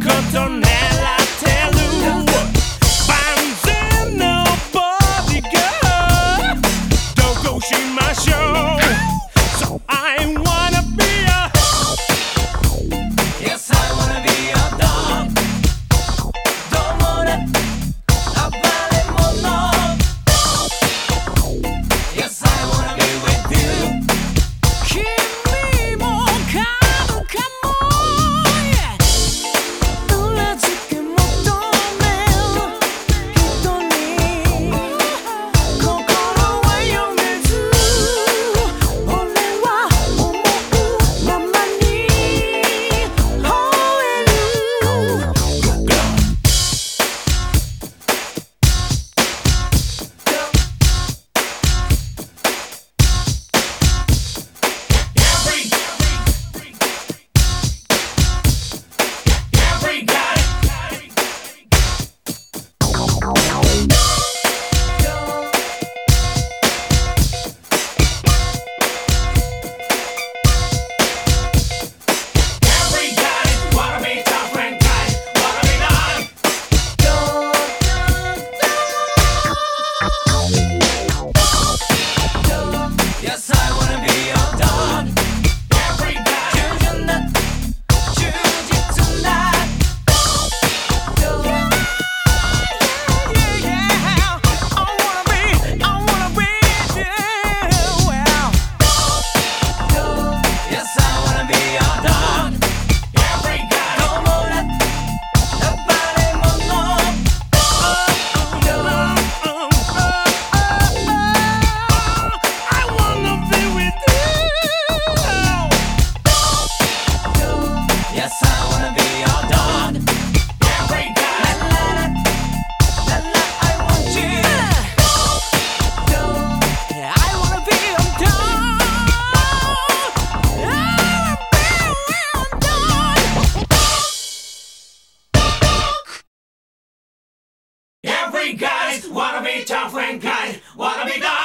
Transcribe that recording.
cotton. Neck. Wanna be tough and kind, wanna be tough.